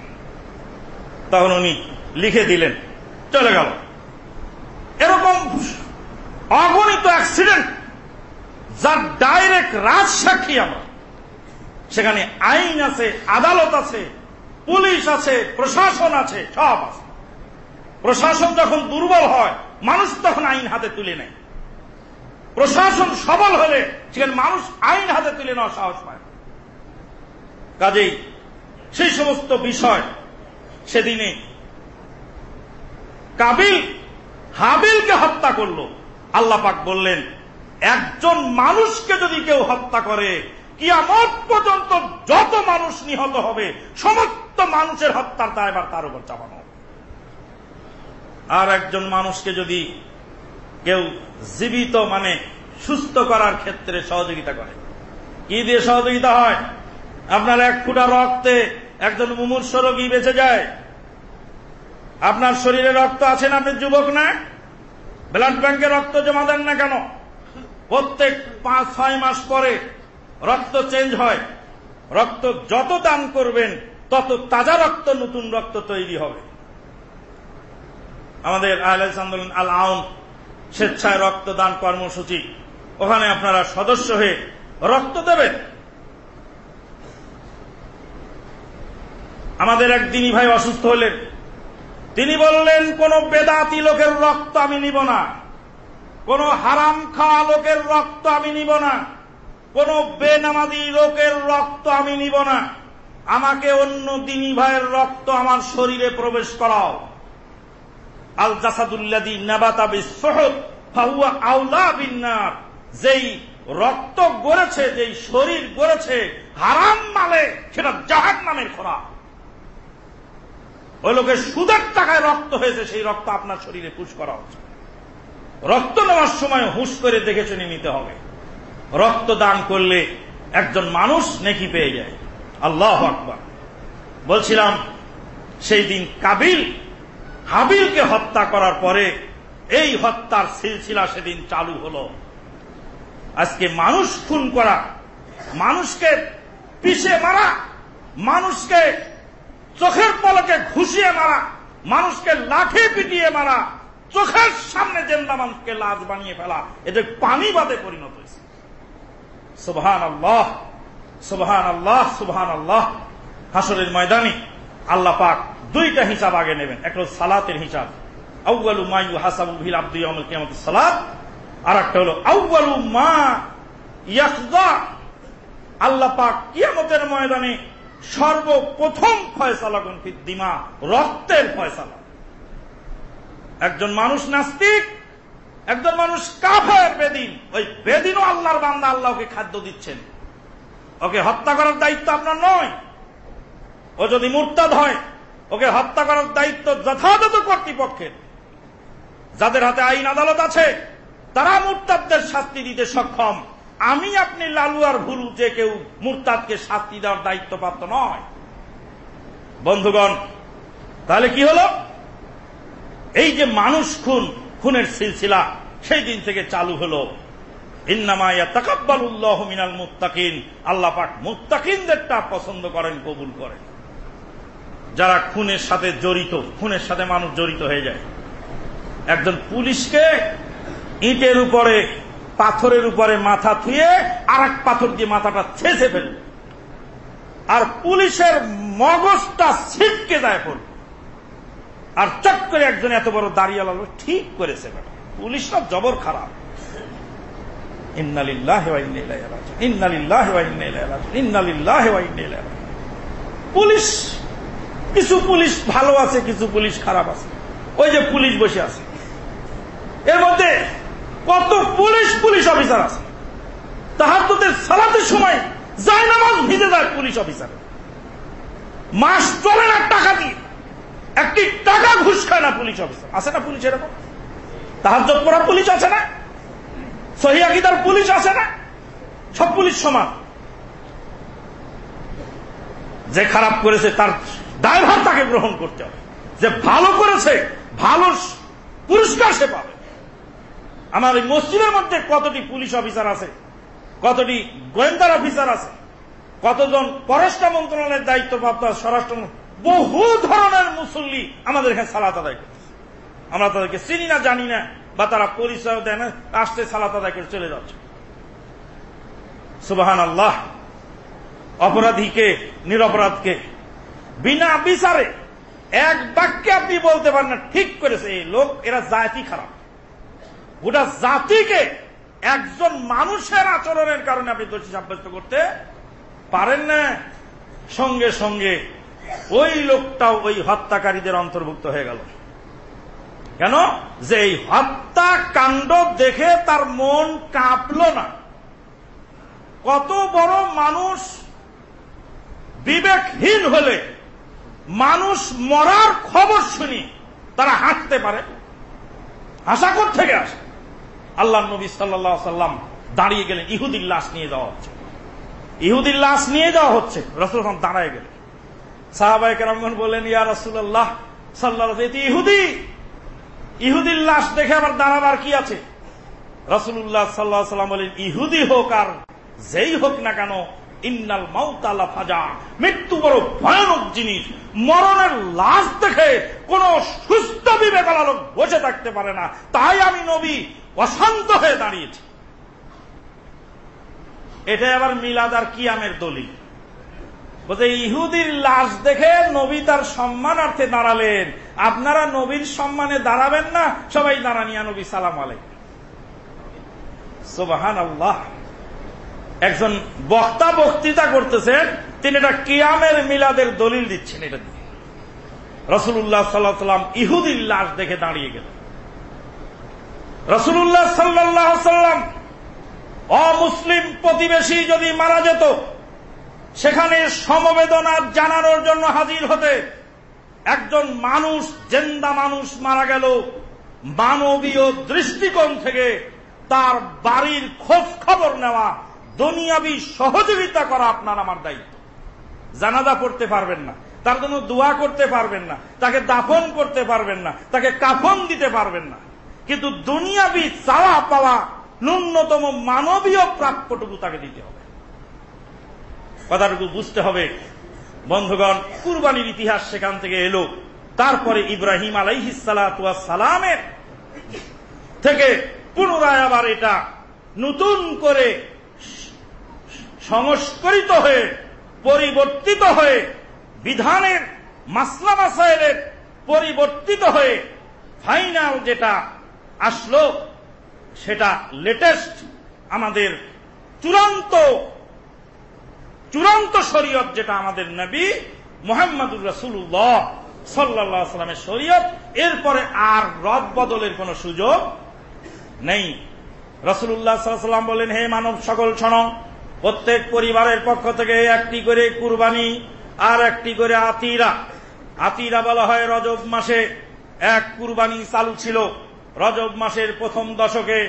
তখন উনি লিখে দিলেন, চলে গেল। এরকম অগণিত অ্যাক্সিডেন্ট যার ডাইরেক্ট রাজসাক্ষী আমরা। সেখানে আইন আছে, আদালত আছে, পুলিশ আছে, প্রশাসন আছে, সব আছে। প্রশাসন যখন দুর্বল হয়, মানুষ তখন আইন হাতে তুলে নেয়। প্রশাসন সবল হলে সেখানে মানুষ আইন হাতে তুলে নেওয়ার সাহস পায়। কাজেই সেই সমস্ত বিষয় সেদিনে কাবিল হাবিলকে হত্যা করল। আল্লাহ পাক বললেন একজন মানুষকে যদি কেউ হত্যা করে, কিয়ামত পর্যন্ত যত মানুষ নিহত হবে, সমস্ত মানুষের হত্যার দায়বার তার উপর চাপানো। আর একজন মানুষকে যদি কেউ জীবিত মানে সুস্থ করার ক্ষেত্রে সহযোগিতা করে, কি দিয়ে সহযোগিতা হয়? আপনার এক ফুটা রক্তে একজন মুমূর্ষ রোগী বেঁচে যায়। আপনার শরীরে রক্ত আছে না? আপনি যুবক না? ব্লাড ব্যাংকে রক্ত জমা দেন না কেন? প্রত্যেক পাঁচ, ছয় মাস পরে রক্ত চেঞ্জ হয়। রক্ত যত দান করবেন, তত তাজা রক্ত, নতুন রক্ত তৈরি হবে। আমাদের আহলাইস আন্দোলন আল আউন স্বেচ্ছায় রক্তদান কর্মসূচি। ওখানে আপনারা সদস্য হয়ে রক্ত দেবেন। আমাদের একদিনই ভাই অসুস্থ হলেন। তিনি বললেন, কোন বেদাতি লোকের রক্ত আমি নিব না। কোন হারাম খাওয়া লোকের রক্ত আমি নিব না। কোন বেনামাদি লোকের রক্ত আমি নিব না। আমাকে অন্য দিনী ভাইয়ের রক্ত আমার শরীরে প্রবেশ করাও। আল জাসাদুল্লাদি নাবাতা বিশ্বহদ ফাহুয়া আউলা বিন্নার। যেই রক্ত গড়েছে, যেই শরীর গড়েছে, হারাম মালে, সেটা জাহান নামের খোরা ওই লোকের সুদের টাকায় রক্ত হয়েছে, সেই রক্ত আপনার শরীরে পুষ করা হচ্ছে। রক্ত নেওয়ার সময় হুশ করে দেখে শুনে নিতে হবে। রক্ত দান করলে একজন মানুষ নেকি পেয়ে যায়। আল্লাহ আকবর। বলছিলাম, সেই দিন কাবিল হাবিলকে হত্যা করার পরে এই হত্যার সিলসিলা সেদিন চালু হল। আজকে মানুষ খুন করা, মানুষকে পিষে মারা, মানুষকে চোখের পলকে ঘুষিয়ে মারা, মানুষকে লাঠি পিটিয়ে মারা চোখের সামনে জেন্দা মানুষকে লাশ বানিয়ে ফেলা। এদের পানি বাদে পরিণত হয়েছে। সুবহান আল্লাহ সুবহান আল্লাহ সুবহান আল্লাহ হাসরের ময়দানে আল্লাহ পাক দুইটা হিসাব আগে নেবেন। একটা সালাতের হিসাব। আউ্বালু মায়ু হাসাবু ভিল আব্দু ইয়ামুল কিয়ামত সালাত। আর একটা হলো আউ্বালু মা ইয়াখদা। আল্লাহ পাক কিয়ামতের ময়দানে সর্বপ্রথম ফয়সালা কোন দিমা রক্তের ফয়সালা। একজন মানুষ নাস্তিক, একজন মানুষ কাফের বেদিন। ওই বেদিনও আল্লাহর বান্দা আল্লাহকে খাদ্য দিচ্ছেন। ওকে হত্যা করার দায়িত্ব আপনার নয় ও যদি মুরতাদ হয়, ওকে হত্যা করার দায়িত্ব যথাযথ কর্তৃপক্ষের। যাদের হাতে আইন আদালত আছে, তারা মুরতাদদের শাস্তি দিতে সক্ষম। আমি, আপনি লালু আর ভুলু যে কেউ মুরতাদকে শাস্তি দেওয়ার দায়িত্বপ্রাপ্ত নয়। বন্ধুগণ, তাহলে কি হলো? এই যে মানুষ খুন, খুনের সিলসিলা সেই দিন থেকে চালু হলো। মিনাল মুত্তাকিন। আল্লাহ পাক মুত্তাকিনদেরটা পছন্দ করেন, কবুল করেন। যারা খুনের সাথে জড়িত, খুনের সাথে মানুষ জড়িত হয়ে যায়। একজন পুলিশকে ইটের উপরে, পাথরের উপরে মাথা থুয়ে আর এক পাথর দিয়ে মাথাটা ছেঁচে ফেলল আর পুলিশের মগজটা ছিটকে যায় পড়ল আর চট করে একজন এত বড় দাঁড়িয়ে ঠিক করেছে পুলিশটা জবর খারাপ। পুলিশ, কিছু পুলিশ ভালো আছে, কিছু পুলিশ খারাপ আছে। ওই যে পুলিশ বসে আছে। এর মধ্যে কত পুলিশ পুলিশ অফিসার আছে। তাহার তোদের সালাতের সময় যায় নামাজ ভিজে যায় পুলিশ অফিসার। মাস চলে না টাকা দিয়ে। একটি টাকা ঘুষ খায় না পুলিশ অফিসার। আছে না পুলিশ এরকম? তাহার পড়া পুলিশ আছে না? সহিদার পুলিশ আছে না? সব পুলিশ সমান। যে খারাপ করেছে তার দায়ভার তাকে গ্রহণ করতে হবে। যে ভালো করেছে, ভালো পুরস্কার সে পাবে। আমার এই মসজিদের মধ্যে কতটি পুলিশ অফিসার আছে? কতটি গোয়েন্দার অফিসার আছে? কতজন পররাষ্ট্র মন্ত্রণালয়ের দায়িত্বপ্রাপ্ত স্বরাষ্ট্র বহু ধরনের মুসল্লি আমাদের এখানে সালাত আদায় করতেছে। আমরা তাদেরকে চিনি না, জানি না, বা তারা পরিচয় দেয় না, আসতে সালাত আদায় করে চলে যাচ্ছে। সুবাহান আল্লাহ অপরাধীকে, নিরপরাধকে বিনা বিচারে এক বাক্যে আপনি বলতে পারেন না, ঠিক করেছে এই লোক, এরা জাতি খারাপ। গোটা জাতিকে একজন মানুষের আচরণের কারণে আপনি দোষী সাব্যস্ত করতে পারেন না। সঙ্গে সঙ্গে ওই লোকটাও ওই হত্যাকারীদের অন্তর্ভুক্ত হয়ে গেল। কেন? যে এই হত্যা কাণ্ড দেখে তার মন কাঁপল না। কত বড় মানুষ বিবেকহীন হলে, মানুষ মরার খবর শুনি তারা হাঁটতে পারে। আশা থেকে আসে? আল্লাহ নবী সাল্লাহ সাল্লাম দাঁড়িয়ে গেলেন, ইহুদির লাশ নিয়ে যাওয়া হচ্ছে। ইহুদির লাশ নিয়ে যাওয়া হচ্ছে। রসুল দাঁড়ায় গেলেন। সাহাবাই বললেন, ইয়া রসুল্লাহ সাল্লাহ ইহুদি! ইহুদির লাশ দেখে আবার দাঁড়াবার কি আছে? সাল্লাহ সাল্লাম বলেন, ইহুদি হোক আর যেই হোক না কেন, ইন্নাল মাউতালা ফাজা মৃত্যু বড় ভয়ানক জিনিস। মরণের লাশ দেখে কোন সুস্থ বিবেকালা লোক বসে থাকতে পারে না। তাই আমি নবী অশান্ত হয়ে দাঁড়িয়েছি। এটা আবার মিলাদ আর কিয়ামের দলিল। বলতে ইহুদির লাশ দেখে নবী তার সম্মানার্থে দাঁড়ালেন। আপনারা নবীর সম্মানে দাঁড়াবেন না, সবাই দাঁড়ানিয়া নবী সালাম আলাইকুম। সুবাহান একজন বক্তা বক্তৃতা করতেছেন, তিনি এটা কিয়ামের মিলাদের দলিল দিচ্ছেন এটা দিয়ে। রসুল্লাহ সাল্লাহ সাল্লাম ইহুদির লাশ দেখে দাঁড়িয়ে গেলেন। রসুল্লাহ সাল্লাহ সাল্লাম অমুসলিম প্রতিবেশী যদি মারা যেত সেখানে সমবেদনা জানানোর জন্য হাজির হতে একজন মানুষ, জেন্দা মানুষ মারা গেল। মানবীয় দৃষ্টিকোণ থেকে তার বাড়ির খোঁজ খবর নেওয়া, দুনিয়াবি সহযোগিতা করা আপনার আমার দায়িত্ব। জানাজা পড়তে পারবেন না, তার জন্য দোয়া করতে পারবেন না, তাকে দাফন করতে পারবেন না, তাকে কাফন দিতে পারবেন না। কিন্তু দুনিয়াবি চাওয়া পাওয়া ন্যূনতম মানবীয় প্রাপ্যটুকু তাকে দিতে হবে। কথাটুকু বুঝতে হবে। বন্ধুগণ, কুরবানির ইতিহাস সেখান থেকে এলো। তারপরে ইব্রাহিম সালামের থেকে পুনরায় আবার এটা নতুন করে সংস্করিত হয়ে, পরিবর্তিত হয়ে, বিধানের মাসলা মাসাইলের পরিবর্তিত হয়ে ফাইনাল যেটা আসলো, সেটা লেটেস্ট আমাদের চূড়ান্ত চূড়ান্ত শরীয়ত যেটা আমাদের নবী মোহাম্মদুর রসুল্লাহ সাল্লা সাল্লামের শরীয়ত, এরপরে আর রদ বদলের কোন সুযোগ নেই। রসুল্লাহ সাল্লাম বলেন, হে মানব সকল ছন প্রত্যেক পরিবারের পক্ষ থেকে একটি করে কুরবানি আর একটি করে আতিরা। আতিরা বলা হয় রজব মাসে এক কুরবানি চালু ছিল। রজব মাসের প্রথম দশকে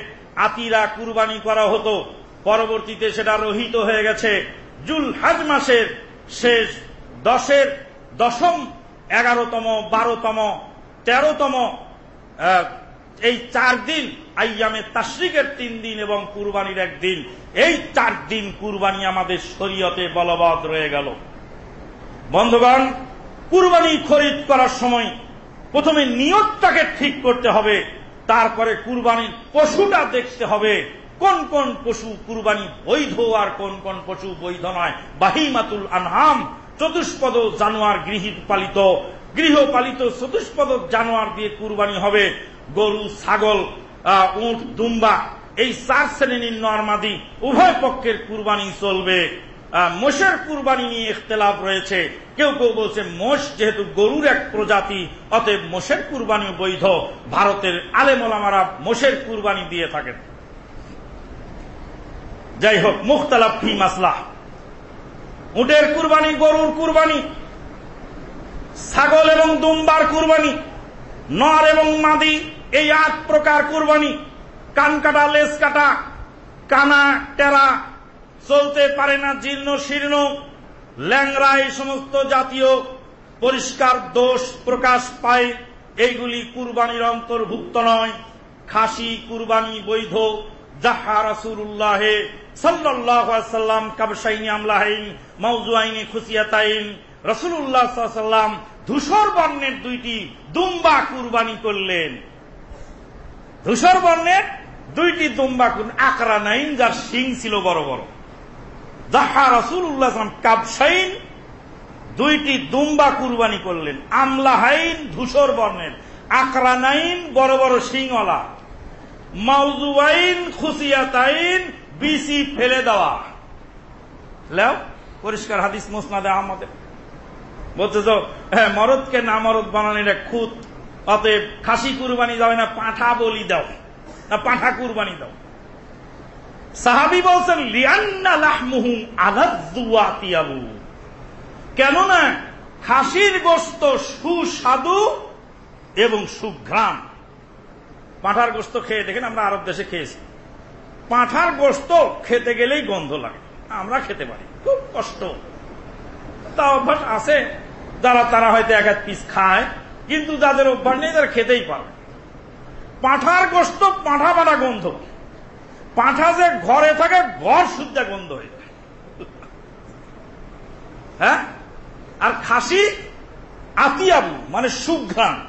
আতিরা কুরবানি করা হতো। পরবর্তীতে সেটা রহিত হয়ে গেছে। জুল হাজ মাসের শেষ দশের দশম এগারোতম, বারোতম, তেরোতম এই চার দিন আইয়ামে তাশ্রিকের তিন দিন এবং কুরবানির একদিন এই চার দিন কুরবানি আমাদের শরীয়তে বলবৎ রয়ে গেল। বন্ধুগণ, কুরবানি খরিদ করার সময় প্রথমে নিয়তটাকে ঠিক করতে হবে, তারপরে কুরবানির পশুটা দেখতে হবে। কোন কোন পশু কুরবানি বৈধ আর কোন কোন পশু বৈধ নয়? বাহিমাতুল আনহাম, চতুষ্পদ জানোয়ার গৃহীত পালিত। গৃহপালিত চতুষ্পদ জানোয়ার দিয়ে কুরবানি হবে। গরু, ছাগল উঁট, দুম্বা, এই চার শ্রেণির নর্মাদি উভয় পক্ষের কুরবানি চলবে। মোষের কুরবানি নিয়ে ইখতলাফ রয়েছে। কেউ কেউ বলছে মোষ যেহেতু গরুর এক প্রজাতি, অতএব মোষের কুরবানি বৈধ। ভারতের আলেমলামারা মোষের কুরবানি দিয়ে থাকেন। যাই হোক মুখতালাফ ফি মাসলা উটের কুরবানি, গরুর কুরবানি, ছাগল এবং দুম্বার কুরবানি, নর এবং মাদি, এই আট প্রকার কুরবানি, কান কাটা লেস কাটা, কানা, টেরা, চলতে পারে না, জীর্ণ, শীর্ণ ল্যাংরা এই সমস্ত জাতীয় পরিষ্কার দোষ প্রকাশ পায়। এইগুলি কুরবানির অন্তর্ভুক্ত নয়। খাসি কুরবানি বৈধ। জাহা রাসুল্লাহ সাল্লাম কাবসাইনি আমলাহাইন মৌজুয়াইনি খুশিয়াতাইন রসুল্লাহ সাল্লাম ধূসর বর্ণের দুইটি দুম্বা কুরবানি করলেন। ধূসর বর্ণের দুইটি দুম্বা আকরা নাইন, যার শিং ছিল বড় বড়। জাহা রসুল্লাহ কাবসাইন দুইটি দুম্বা কুরবানি করলেন। আমলাহাইন ধূসর বর্ণের আকরানাইন বড় বড় শিংওয়ালা। মাউজুয়াইন খুশিয়াতাইন বিসি ফেলে দেওয়া। লেও, পরিষ্কার হাদিস মোসনাদে আহমদের বলছে তো হ্যাঁ মরদকে না মরদ এক খুঁত, অতএব খাসি কুরবানি যাবে না, পাঁঠা বলি দাও। না, পাঁঠা কুরবানি দাও। সাহাবি বলছেন, লিয়ান্না লাহমুহু আলাদুয়াতিয়াবু কেননা খাসির গোস্ত সুস্বাদু এবং সুঘ্রাম পাঁঠার গোস্ত খেয়ে দেখেন আমরা আরব দেশে খেয়েছি। পাঁঠার গোস্ত খেতে গেলেই গন্ধ লাগে। আমরা খেতে পারি, খুব কষ্ট। তা অভ্যাস আছে, যারা তারা হয়তো এক এক পিস খায়, কিন্তু যাদের অভ্যাস নেই তারা খেতেই পারবে। পাঁঠার গোস্ত, পাঁঠা পাঠা গন্ধ। পাঁঠা যে ঘরে থাকে, ঘর শুদ্ধা গন্ধ হয়ে যায়। হ্যাঁ? আর খাসি আতিয়াবু মানে সুঘ্রাণ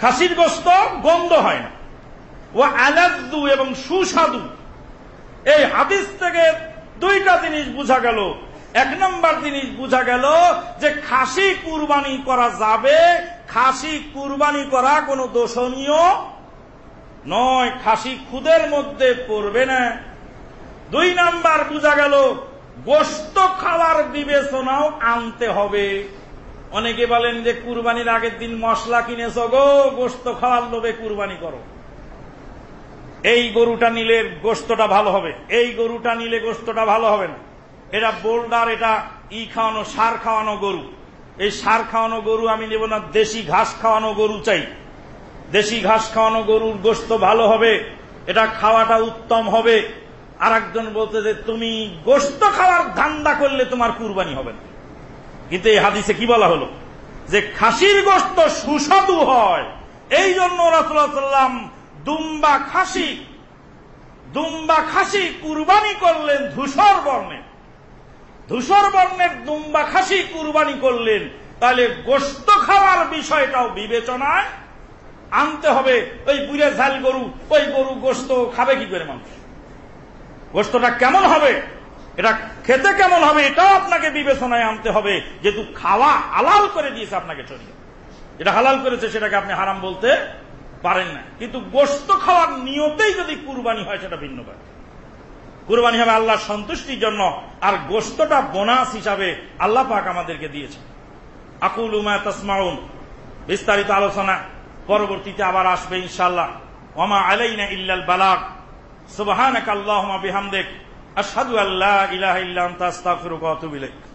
খাসির গোস্ত গন্ধ হয় না। ও আলাদু এবং সুস্বাদু। এই হাদিস থেকে দুইটা জিনিস বোঝা গেল। এক নম্বর জিনিস বোঝা গেল যে খাসি কুরবানি করা যাবে, খাসি কুরবানি করা কোনো দোষণীয় নয়, খাসি খুদের মধ্যে পড়বে না। দুই নাম্বার বোঝা গেল গোস্ত খাওয়ার বিবেচনাও আনতে হবে। অনেকে বলেন যে কুরবানির আগের দিন মশলা কিনেছ গো গোস্ত খাওয়ার লোভে কুরবানি করো। এই গরুটা নিলে গোস্তটা ভালো হবে, এই গরুটা নিলে গোস্তটা ভালো হবে না। এটা বোল্ডার, এটা ই খাওয়ানো, সার খাওয়ানো গরু। এই সার খাওয়ানো গরু আমি নেব না, দেশি ঘাস খাওয়ানো গরু চাই। দেশি ঘাস খাওয়ানো গরুর গোস্ত ভালো হবে, এটা খাওয়াটা উত্তম হবে। আর একজন বলতে যে, তুমি গোস্ত খাওয়ার ধান্দা করলে তোমার কুরবানি হবে না। কিন্তু এই হাদিসে কি বলা হলো? যে খাসির গোস্ত সুস্বাদু হয়। এই জন্য রাসুল্লাহ সাল্লাম দুম্বা খাসি দুম্বা খাসি কুরবানি করলেন ধূসর বর্ণে ধূসর বর্ণের দুম্বা খাসি কুরবানি করলেন, তাহলে গোস্ত খাওয়ার বিষয়টাও বিবেচনায় আনতে হবে। ওই বুড়ে ঝাল গরু, ওই গরু গোস্ত খাবে কি করে মানুষ? গোস্তটা কেমন হবে? এটা খেতে কেমন হবে? এটাও আপনাকে বিবেচনায় আনতে হবে। যেহেতু খাওয়া হালাল করে দিয়েছে আপনাকে চলিয়ে যেটা হালাল করেছে সেটাকে আপনি হারাম বলতে পারেন না। কিন্তু গোস্ত খাওয়ার নিয়তেই যদি কুরবানি হয়, সেটা ভিন্ন ব্যাপার। কুরবানি হবে আল্লাহর সন্তুষ্টির জন্য, আর গোস্তটা বোনাস হিসাবে আল্লাহ পাক আমাদেরকে দিয়েছে আকুল উমা তসমাউন, বিস্তারিত আলোচনা পরবর্তীতে আবার আসবে ইনশাল্লাহ ওমা আলাইনা ইল্লাল বালাগ। সুবহানাক আল্লাহুম্মা বিহামদিক। আশহাদু আল্লা ইলাহা ইল্লা আনতা, আস্তাগফিরুকা ওয়া আতুবু ইলাইক।